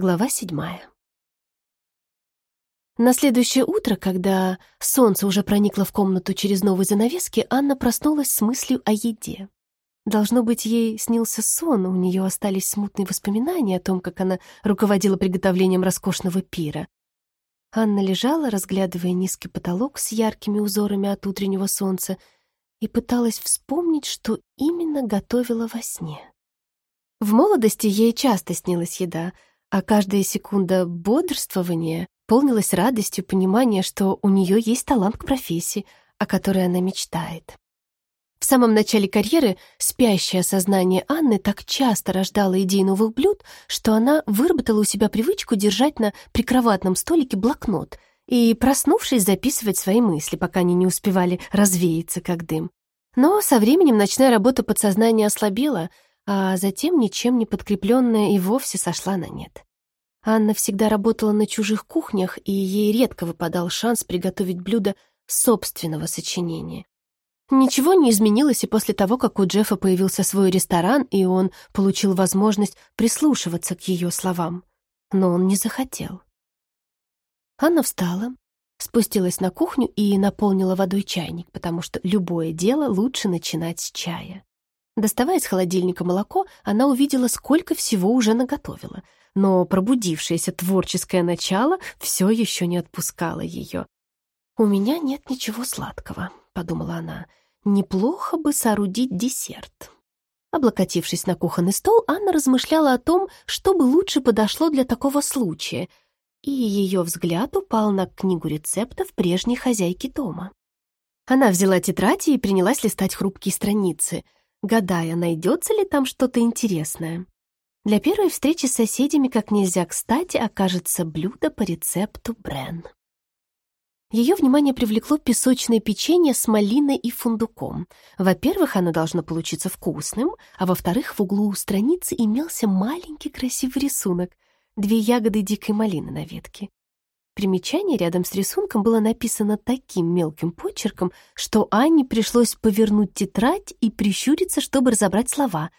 Глава седьмая. На следующее утро, когда солнце уже проникло в комнату через новые занавески, Анна проснулась с мыслью о еде. Должно быть, ей снился сон, у нее остались смутные воспоминания о том, как она руководила приготовлением роскошного пира. Анна лежала, разглядывая низкий потолок с яркими узорами от утреннего солнца, и пыталась вспомнить, что именно готовила во сне. В молодости ей часто снилась еда, а каждая секунда бодрствования полнилась радостью понимания, что у нее есть талант к профессии, о которой она мечтает. В самом начале карьеры спящее сознание Анны так часто рождало идеи новых блюд, что она выработала у себя привычку держать на прикроватном столике блокнот и, проснувшись, записывать свои мысли, пока они не успевали развеяться, как дым. Но со временем ночная работа подсознания ослабела, а затем ничем не подкрепленная и вовсе сошла на нет. Анна всегда работала на чужих кухнях, и ей редко выпадал шанс приготовить блюдо собственного сочинения. Ничего не изменилось и после того, как у Джеффа появился свой ресторан, и он получил возможность прислушиваться к ее словам. Но он не захотел. Анна встала, спустилась на кухню и наполнила водой чайник, потому что любое дело лучше начинать с чая. Доставая из холодильника молоко, она увидела, сколько всего уже наготовила, но пробудившееся творческое начало все еще не отпускало ее. «У меня нет ничего сладкого», — подумала она, — неплохо бы соорудить десерт. Облокотившись на кухонный стол, Анна размышляла о том, что бы лучше подошло для такого случая, и ее взгляд упал на книгу рецептов прежней хозяйки дома. Она взяла тетради и принялась листать хрупкие страницы, гадая, найдется ли там что-то интересное. Для первой встречи с соседями как нельзя кстати окажется блюдо по рецепту Брен. Ее внимание привлекло песочное печенье с малиной и фундуком. Во-первых, оно должно получиться вкусным, а во-вторых, в углу страницы имелся маленький красивый рисунок — две ягоды дикой малины на ветке. Примечание рядом с рисунком было написано таким мелким почерком, что Анне пришлось повернуть тетрадь и прищуриться, чтобы разобрать слова.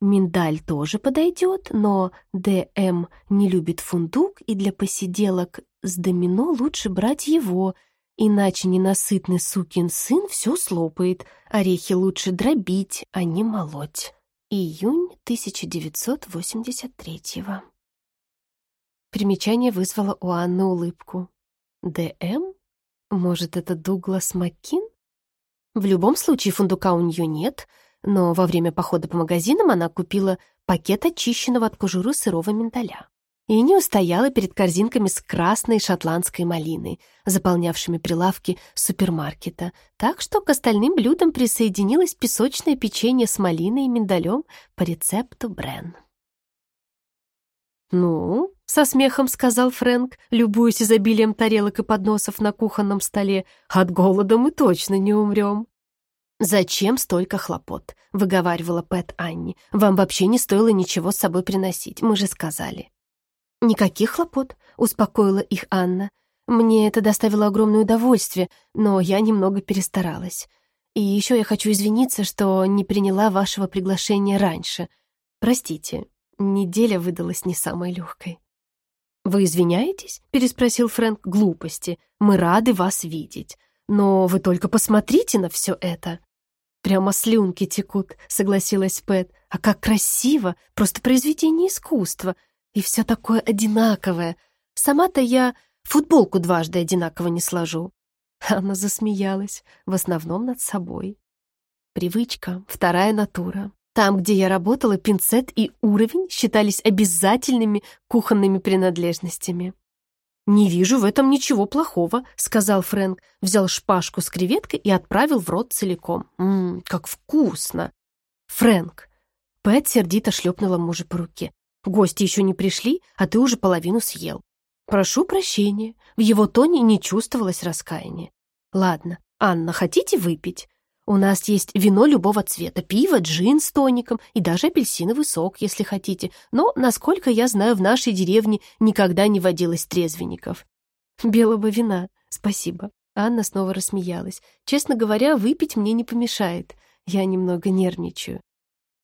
Миндаль тоже подойдет, но ДМ не любит фундук, и для посиделок с домино лучше брать его, иначе ненасытный сукин сын все слопает, орехи лучше дробить, а не молоть. Июнь 1983-го. Примечание вызвало у Анны улыбку. «ДМ? Может, это Дуглас Маккин?» В любом случае фундука у нее нет, но во время похода по магазинам она купила пакет очищенного от кожуры сырого миндаля и не устояла перед корзинками с красной шотландской малиной, заполнявшими прилавки супермаркета, так что к остальным блюдам присоединилось песочное печенье с малиной и миндалем по рецепту Брен. «Ну?» — со смехом сказал Фрэнк, любуясь изобилием тарелок и подносов на кухонном столе. «От голода мы точно не умрем». «Зачем столько хлопот?» — выговаривала Пэт Анни. «Вам вообще не стоило ничего с собой приносить, мы же сказали». «Никаких хлопот», — успокоила их Анна. «Мне это доставило огромное удовольствие, но я немного перестаралась. И еще я хочу извиниться, что не приняла вашего приглашения раньше. Простите, неделя выдалась не самой легкой». «Вы извиняетесь?» — переспросил Фрэнк. «Глупости. Мы рады вас видеть. Но вы только посмотрите на все это». «Прямо слюнки текут», — согласилась Пэт. «А как красиво! Просто произведение искусства. И все такое одинаковое. Сама-то я футболку дважды одинаково не сложу. Она засмеялась, в основном над собой. Привычка, вторая натура. Там, где я работала, пинцет и уровень считались обязательными кухонными принадлежностями. «Не вижу в этом ничего плохого», — сказал Фрэнк, взял шпажку с креветкой и отправил в рот целиком. «Ммм, как вкусно!» «Фрэнк!» Пэт сердито шлепнула мужа по руке. Гости еще не пришли, а ты уже половину съел. Прошу прощения. В его тоне не чувствовалось раскаяния. Ладно, Анна, хотите выпить? У нас есть вино любого цвета, пиво, джин с тоником и даже апельсиновый сок, если хотите. Но, насколько я знаю, в нашей деревне никогда не водилось трезвенников. Белого вина, спасибо. Анна снова рассмеялась. Честно говоря, выпить мне не помешает. Я немного нервничаю.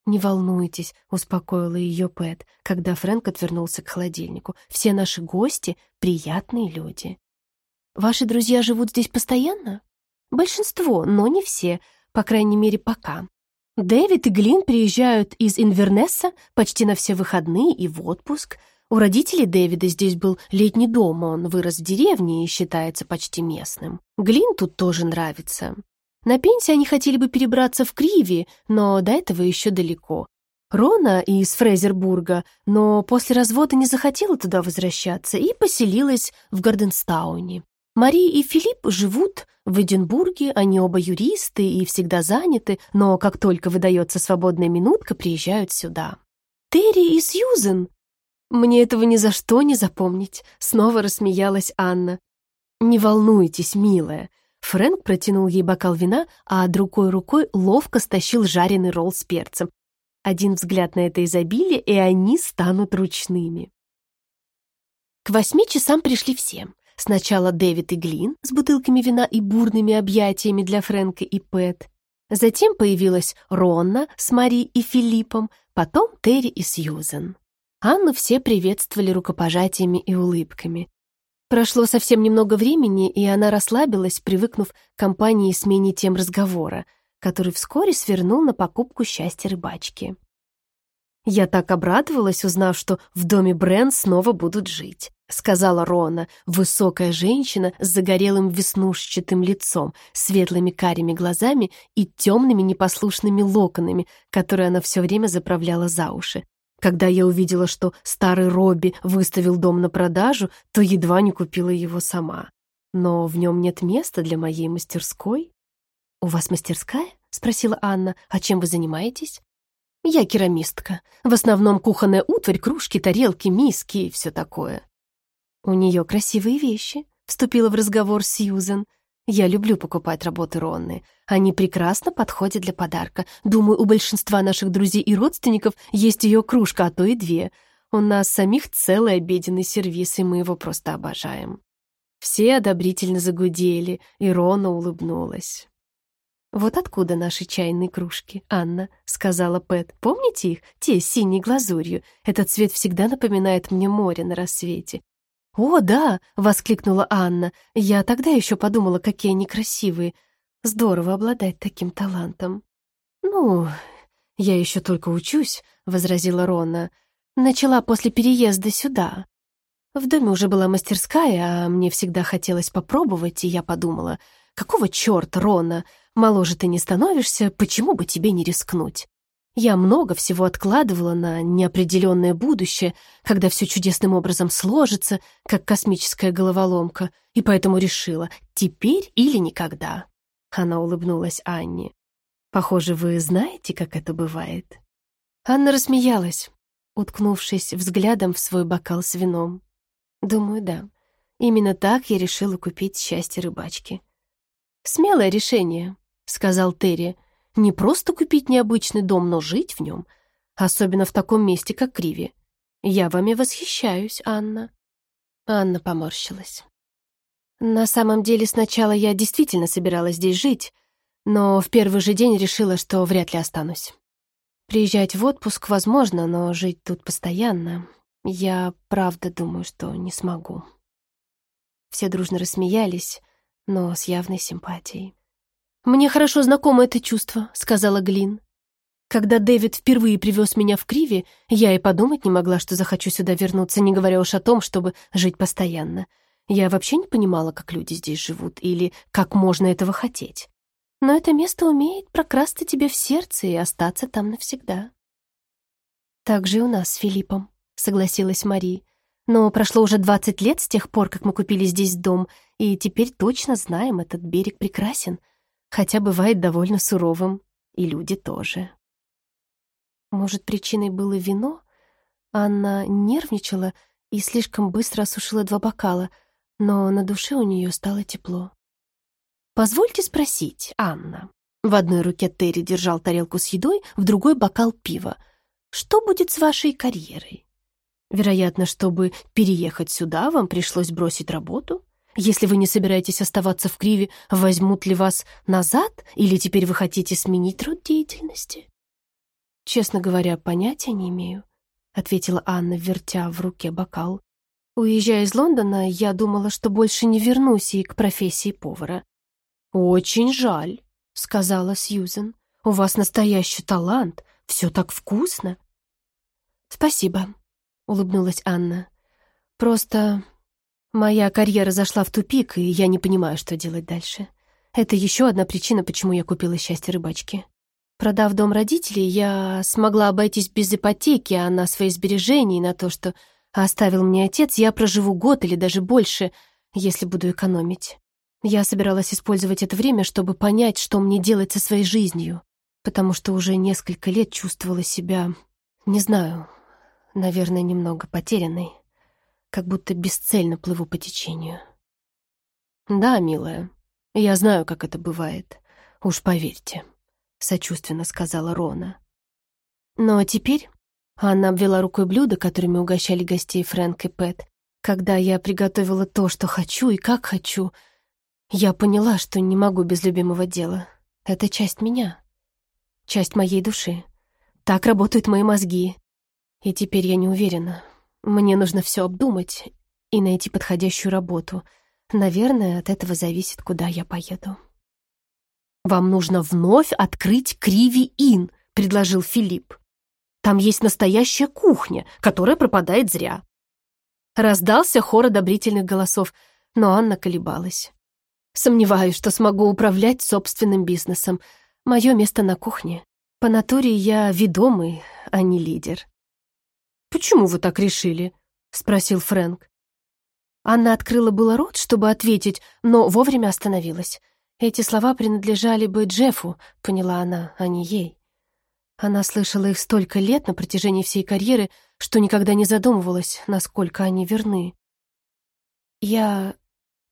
«Не волнуйтесь», — успокоила ее Пэт, когда Фрэнк отвернулся к холодильнику. «Все наши гости — приятные люди». «Ваши друзья живут здесь постоянно?» «Большинство, но не все, по крайней мере, пока. Дэвид и Глин приезжают из Инвернесса почти на все выходные и в отпуск. У родителей Дэвида здесь был летний дом, он вырос в деревне и считается почти местным. Глин тут тоже нравится. На пенсии они хотели бы перебраться в Криви, но до этого еще далеко. Рона из Фрейзербурга, но после развода не захотела туда возвращаться и поселилась в Гарденстауне. Мари и Филипп живут в Эдинбурге, они оба юристы и всегда заняты, но как только выдается свободная минутка, приезжают сюда. Терри и Сьюзен. Мне этого ни за что не запомнить, снова рассмеялась Анна. Не волнуйтесь, милая, Фрэнк протянул ей бокал вина, а другой рукой ловко стащил жареный ролл с перцем. Один взгляд на это изобилие, и они станут ручными. К восьми часам пришли все. Сначала Дэвид и Глин с бутылками вина и бурными объятиями для Фрэнка и Пэт. Затем появилась Ронна с Мари и Филиппом, потом Терри и Сьюзен. Анну все приветствовали рукопожатиями и улыбками. Прошло совсем немного времени, и она расслабилась, привыкнув к компании и смене тем разговора, который вскоре свернул на покупку счастья рыбачки. «Я так обрадовалась, узнав, что в доме Брен снова будут жить», — сказала Рона, высокая женщина с загорелым веснушчатым лицом, светлыми карими глазами и темными непослушными локонами, которые она все время заправляла за уши. Когда я увидела, что старый Робби выставил дом на продажу, то едва не купила его сама. Но в нем нет места для моей мастерской. «У вас мастерская?» — спросила Анна. «А чем вы занимаетесь?» «Я керамистка. В основном кухонная утварь, кружки, тарелки, миски и все такое». «У нее красивые вещи», — вступила в разговор Сьюзен. Я люблю покупать работы Ронны. Они прекрасно подходят для подарка. Думаю, у большинства наших друзей и родственников есть ее кружка, а то и две. У нас самих целый обеденный сервис, и мы его просто обожаем. Все одобрительно загудели, и Рона улыбнулась. «Вот откуда наши чайные кружки, Анна», — сказала Пэт. «Помните их? Те с синей глазурью. Этот цвет всегда напоминает мне море на рассвете. «О, да!» — воскликнула Анна. «Я тогда еще подумала, какие они красивые. Здорово обладать таким талантом». «Ну, я еще только учусь», — возразила Рона. «Начала после переезда сюда. В доме уже была мастерская, а мне всегда хотелось попробовать, и я подумала, какого черта, Рона, моложе ты не становишься, почему бы тебе не рискнуть?» Я много всего откладывала на неопределенное будущее, когда все чудесным образом сложится, как космическая головоломка, и поэтому решила «теперь или никогда». Она улыбнулась Анне. «Похоже, вы знаете, как это бывает?» Анна рассмеялась, уткнувшись взглядом в свой бокал с вином. «Думаю, да. Именно так я решила купить счастье рыбачки». «Смелое решение», — сказал Терри, не просто купить необычный дом, но жить в нем, особенно в таком месте, как Криви. Я вами восхищаюсь, Анна». Анна поморщилась. На самом деле, сначала я действительно собиралась здесь жить, но в первый же день решила, что вряд ли останусь. Приезжать в отпуск возможно, но жить тут постоянно я правда думаю, что не смогу. Все дружно рассмеялись, но с явной симпатией. «Мне хорошо знакомо это чувство», — сказала Глин. «Когда Дэвид впервые привез меня в Криви, я и подумать не могла, что захочу сюда вернуться, не говоря уж о том, чтобы жить постоянно. Я вообще не понимала, как люди здесь живут или как можно этого хотеть. Но это место умеет прокрасться тебе в сердце и остаться там навсегда». «Так же и у нас с Филиппом», — согласилась Мари. «Но прошло уже двадцать лет с тех пор, как мы купили здесь дом, и теперь точно знаем, этот берег прекрасен» хотя бывает довольно суровым, и люди тоже. Может, причиной было вино? Анна нервничала и слишком быстро осушила два бокала, но на душе у нее стало тепло. «Позвольте спросить, Анна». В одной руке Терри держал тарелку с едой, в другой — бокал пива. «Что будет с вашей карьерой? Вероятно, чтобы переехать сюда, вам пришлось бросить работу?» Если вы не собираетесь оставаться в Криве, возьмут ли вас назад, или теперь вы хотите сменить род деятельности? честно говоря, понятия не имею», — ответила Анна, вертя в руке бокал. «Уезжая из Лондона, я думала, что больше не вернусь и к профессии повара». «Очень жаль», — сказала Сьюзен. «У вас настоящий талант, все так вкусно». «Спасибо», — улыбнулась Анна. «Просто моя карьера зашла в тупик, и я не понимаю, что делать дальше. Это еще одна причина, почему я купила счастье рыбачки. Продав дом родителей, я смогла обойтись без ипотеки, а на свои сбережения и на то, что оставил мне отец, я проживу год или даже больше, если буду экономить. Я собиралась использовать это время, чтобы понять, что мне делать со своей жизнью, потому что уже несколько лет чувствовала себя, не знаю, наверное, немного потерянной, как будто бесцельно плыву по течению. «Да, милая, я знаю, как это бывает. Уж поверьте», — сочувственно сказала Рона. «Но теперь...» — Анна обвела рукой блюда, которыми угощали гостей Фрэнк и Пэт. «Когда я приготовила то, что хочу и как хочу, я поняла, что не могу без любимого дела. Это часть меня, часть моей души. Так работают мои мозги, и теперь я не уверена. Мне нужно все обдумать и найти подходящую работу. Наверное, от этого зависит, куда я поеду. «Вам нужно вновь открыть Криви-Ин», — предложил Филипп. «Там есть настоящая кухня, которая пропадает зря». Раздался хор одобрительных голосов, но Анна колебалась. «Сомневаюсь, что смогу управлять собственным бизнесом. Мое место на кухне. По натуре я ведомый, а не лидер». «Почему вы так решили?» — спросил Фрэнк. Анна открыла было рот, чтобы ответить, но вовремя остановилась. Эти слова принадлежали бы Джеффу, поняла она, а не ей. Она слышала их столько лет на протяжении всей карьеры, что никогда не задумывалась, насколько они верны. «Я...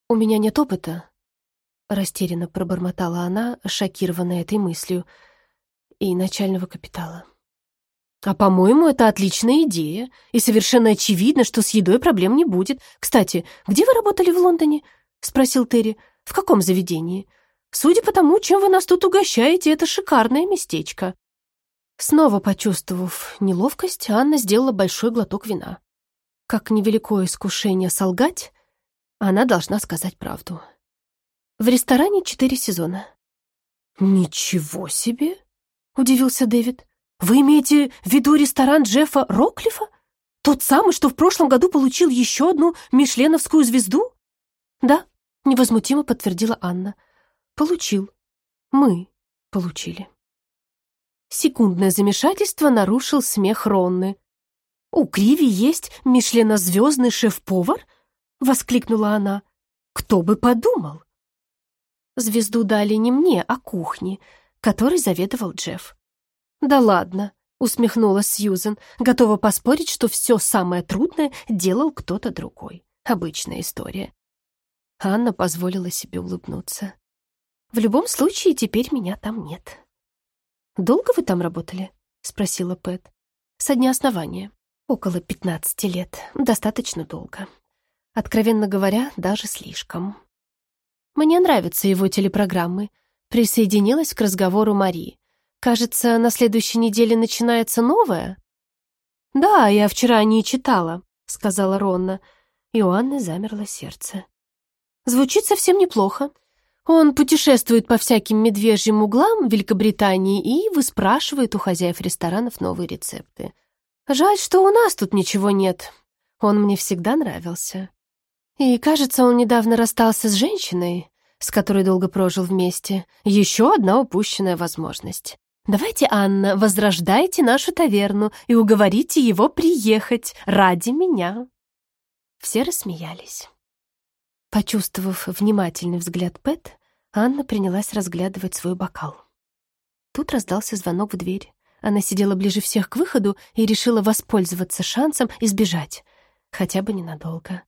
у меня нет опыта», — растерянно пробормотала она, шокированная этой мыслью, и начального капитала. А, по-моему, это отличная идея, и совершенно очевидно, что с едой проблем не будет. Кстати, где вы работали в Лондоне? спросил Терри. В каком заведении? Судя по тому, чем вы нас тут угощаете, это шикарное местечко. Снова почувствовав неловкость, Анна сделала большой глоток вина. Как невеликое искушение солгать, она должна сказать правду. В ресторане четыре сезона. «Ничего себе!» — удивился Дэвид. Вы имеете в виду ресторан Джеффа Роклифа? Тот самый, что в прошлом году получил еще одну мишленовскую звезду? Да, невозмутимо подтвердила Анна. Получил. Мы получили. Секундное замешательство нарушил смех Ронны. «У Криви есть мишленозвездный шеф-повар?» — воскликнула она. «Кто бы подумал?» Звезду дали не мне, а кухне, которой заведовал Джефф. «Да ладно», — усмехнулась Сьюзен, готова поспорить, что все самое трудное делал кто-то другой. Обычная история. Анна позволила себе улыбнуться. «В любом случае, теперь меня там нет». «Долго вы там работали?» — спросила Пэт. «Со дня основания. Около пятнадцати лет. Достаточно долго. Откровенно говоря, даже слишком. Мне нравятся его телепрограммы», — присоединилась к разговору Марии. Кажется, на следующей неделе начинается новая?» «Да, я вчера не читала», — сказала Ронна, и у Анны замерло сердце. «Звучит совсем неплохо. Он путешествует по всяким медвежьим углам Великобритании и выспрашивает у хозяев ресторанов новые рецепты. Жаль, что у нас тут ничего нет. Он мне всегда нравился. И, кажется, он недавно расстался с женщиной, с которой долго прожил вместе. Еще одна упущенная возможность. Давайте, Анна, возрождайте нашу таверну и уговорите его приехать ради меня». Все рассмеялись. Почувствовав внимательный взгляд Пэт, Анна принялась разглядывать свой бокал. Тут раздался звонок в дверь. Она сидела ближе всех к выходу и решила воспользоваться шансом избежать, хотя бы ненадолго.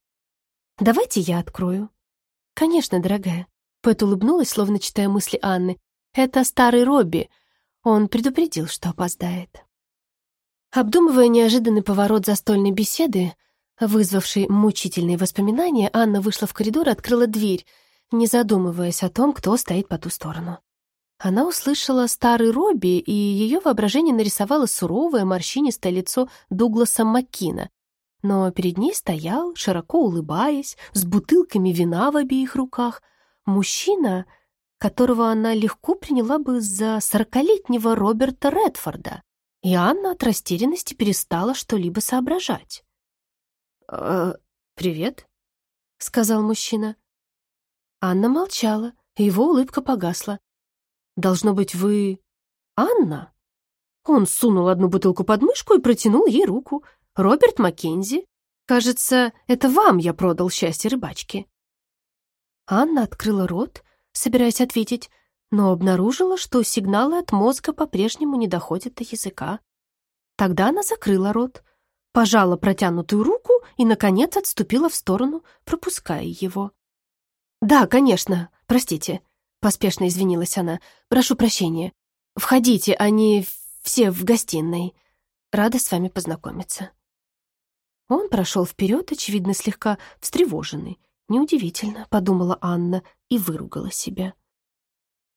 «Давайте я открою». «Конечно, дорогая». Пэт улыбнулась, словно читая мысли Анны. «Это старый Робби, он предупредил, что опоздает. Обдумывая неожиданный поворот застольной беседы, вызвавший мучительные воспоминания, Анна вышла в коридор и открыла дверь, не задумываясь о том, кто стоит по ту сторону. Она услышала старый Робби, и ее воображение нарисовало суровое морщинистое лицо Дугласа Маккина. Но перед ней стоял, широко улыбаясь, с бутылками вина в обеих руках, мужчина, которого она легко приняла бы за сорокалетнего Роберта Редфорда. И Анна от растерянности перестала что-либо соображать. «Э, «Привет», — сказал мужчина. Анна молчала, и его улыбка погасла. «Должно быть, вы... Анна?» Он сунул одну бутылку под мышку и протянул ей руку. «Роберт Маккензи. Кажется, это вам я продал счастье рыбачки». Анна открыла рот, собираясь ответить, но обнаружила, что сигналы от мозга по-прежнему не доходят до языка. Тогда она закрыла рот, пожала протянутую руку и, наконец, отступила в сторону, пропуская его. «Да, конечно, простите», — поспешно извинилась она. «Прошу прощения. Входите, они все в гостиной. Рада с вами познакомиться». Он прошел вперед, очевидно, слегка встревоженный. «Неудивительно», — подумала Анна и выругала себя.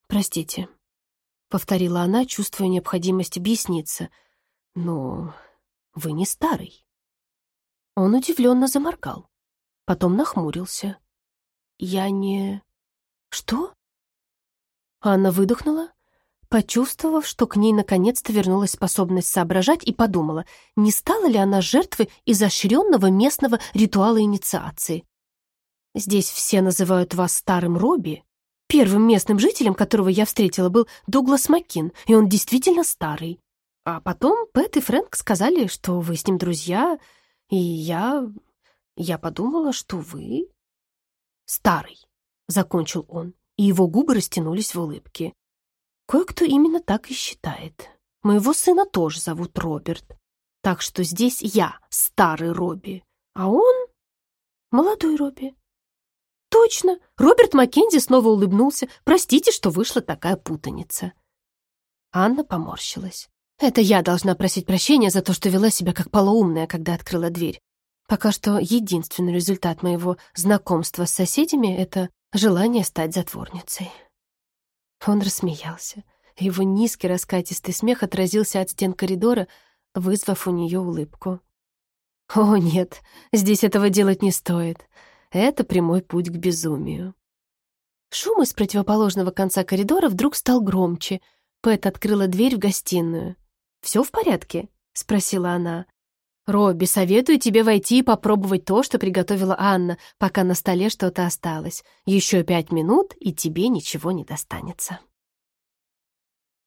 «Простите», — повторила она, чувствуя необходимость объясниться. «Но вы не старый». Он удивленно заморгал, потом нахмурился. «Я не...» «Что?» Анна выдохнула, почувствовав, что к ней наконец-то вернулась способность соображать, и подумала, не стала ли она жертвой изощренного местного ритуала инициации. «Здесь все называют вас старым Робби, Первым местным жителем, которого я встретила, был Дуглас Маккин, и он действительно старый. А потом Пэт и Фрэнк сказали, что вы с ним друзья, и я... я подумала, что вы... Старый, — закончил он, и его губы растянулись в улыбке. Кое-кто именно так и считает. Моего сына тоже зовут Роберт. Так что здесь я, старый Робби, а он — молодой Робби. «Точно!» Роберт Маккензи снова улыбнулся. «Простите, что вышла такая путаница». Анна поморщилась. «Это я должна просить прощения за то, что вела себя как полоумная, когда открыла дверь. Пока что единственный результат моего знакомства с соседями — это желание стать затворницей». Он рассмеялся. Его низкий раскатистый смех отразился от стен коридора, вызвав у нее улыбку. «О, нет, здесь этого делать не стоит. Это прямой путь к безумию. Шум из противоположного конца коридора вдруг стал громче. Пэт открыла дверь в гостиную. «Все в порядке?» — спросила она. «Робби, советую тебе войти и попробовать то, что приготовила Анна, пока на столе что-то осталось. Еще пять минут, и тебе ничего не достанется».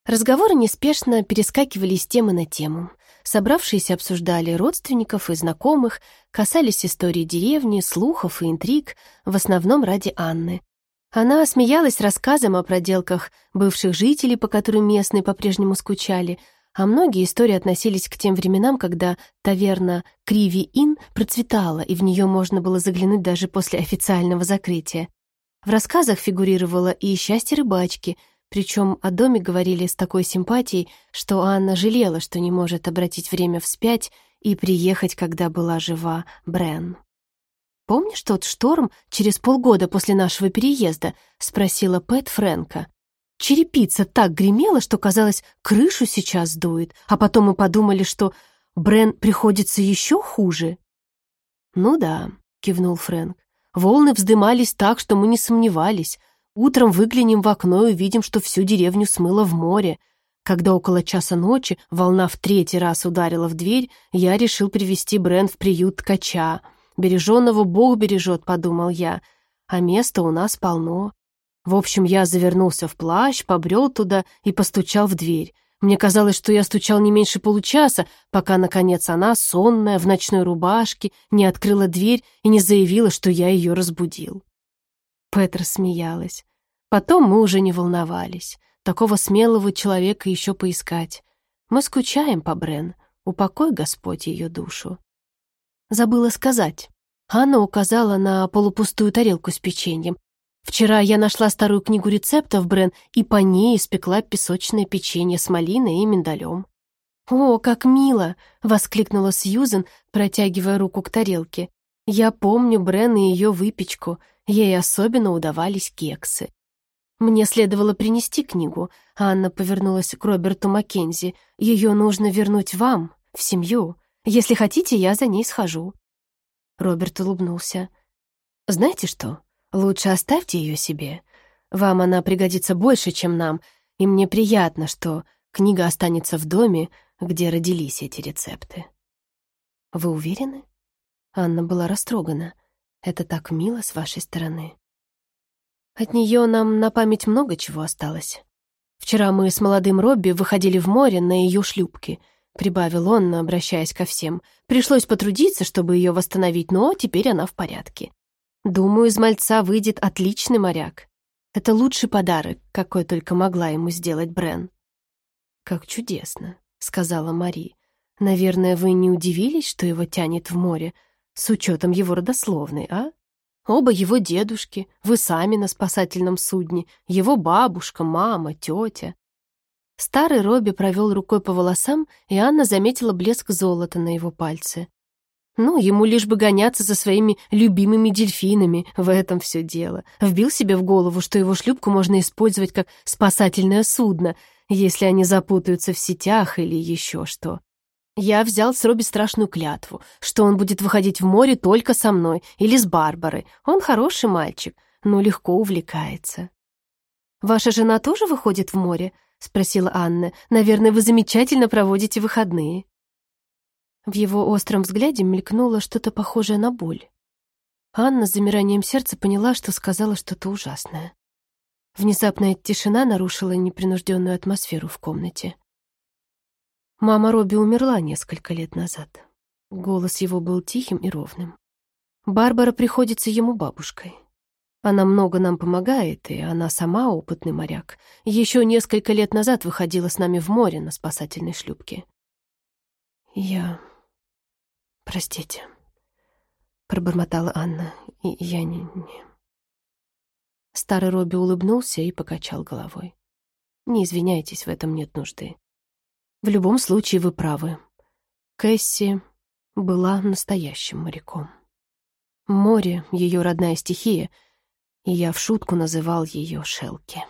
Разговоры неспешно перескакивали с темы на тему. Собравшиеся обсуждали родственников и знакомых, касались истории деревни, слухов и интриг, в основном ради Анны. Она смеялась рассказом о проделках бывших жителей, по которым местные по-прежнему скучали, а многие истории относились к тем временам, когда таверна Криви-Ин процветала, и в нее можно было заглянуть даже после официального закрытия. В рассказах фигурировало и счастье рыбачки — причем о доме говорили с такой симпатией, что Анна жалела, что не может обратить время вспять и приехать, когда была жива Брен. «Помнишь тот шторм через полгода после нашего переезда?» — спросила Пэт Фрэнка. Черепица так гремела, что, казалось, крышу сейчас сдует, а потом мы подумали, что Брен приходится еще хуже. «Ну да», — кивнул Фрэнк. «Волны вздымались так, что мы не сомневались. Утром выглянем в окно и увидим, что всю деревню смыло в море. Когда около часа ночи волна в третий раз ударила в дверь, я решил привести Брен в приют ткача. «Береженного Бог бережет», — подумал я, «а места у нас полно». В общем, я завернулся в плащ, побрел туда и постучал в дверь. Мне казалось, что я стучал не меньше получаса, пока, наконец, она, сонная, в ночной рубашке, не открыла дверь и не заявила, что я ее разбудил. Петра смеялась. Потом мы уже не волновались. Такого смелого человека еще поискать. Мы скучаем по Брен. Упокой Господь ее душу. Забыла сказать. Анна указала на полупустую тарелку с печеньем. Вчера я нашла старую книгу рецептов Брен и по ней испекла песочное печенье с малиной и миндалем. «О, как мило!» — воскликнула Сьюзен, протягивая руку к тарелке. «Я помню Брен и ее выпечку. Ей особенно удавались кексы. Мне следовало принести книгу. Анна повернулась к Роберту Маккензи. Ее нужно вернуть вам, в семью. Если хотите, я за ней схожу. Роберт улыбнулся. Знаете что? Лучше оставьте ее себе. Вам она пригодится больше, чем нам, и мне приятно, что книга останется в доме, где родились эти рецепты. Вы уверены? Анна была растрогана. Это так мило с вашей стороны. От нее нам на память много чего осталось. Вчера мы с молодым Робби выходили в море на ее шлюпке, прибавил он, обращаясь ко всем. Пришлось потрудиться, чтобы ее восстановить, но теперь она в порядке. Думаю, из мальца выйдет отличный моряк. Это лучший подарок, какой только могла ему сделать Брен. «Как чудесно», — сказала Мари. «Наверное, вы не удивились, что его тянет в море, с учетом его родословной, а? Оба его дедушки, вы сами на спасательном судне, его бабушка, мама, тетя». Старый Робби провел рукой по волосам, и Анна заметила блеск золота на его пальце. Ну, ему лишь бы гоняться за своими любимыми дельфинами, в этом все дело. Вбил себе в голову, что его шлюпку можно использовать как спасательное судно, если они запутаются в сетях или еще что. Я взял с Робби страшную клятву, что он будет выходить в море только со мной или с Барбарой. Он хороший мальчик, но легко увлекается. «Ваша жена тоже выходит в море?» — спросила Анна. «Наверное, вы замечательно проводите выходные». В его остром взгляде мелькнуло что-то похожее на боль. Анна с замиранием сердца поняла, что сказала что-то ужасное. Внезапная тишина нарушила непринужденную атмосферу в комнате. Мама Робби умерла несколько лет назад. Голос его был тихим и ровным. Барбара приходится ему бабушкой. Она много нам помогает, и она сама опытный моряк. Еще несколько лет назад выходила с нами в море на спасательной шлюпке. Я «Простите», — пробормотала Анна. «Я не, не...» Старый Робби улыбнулся и покачал головой. «Не извиняйтесь, в этом нет нужды. В любом случае вы правы. Кэсси была настоящим моряком. Море — ее родная стихия, и я в шутку называл ее Шелки.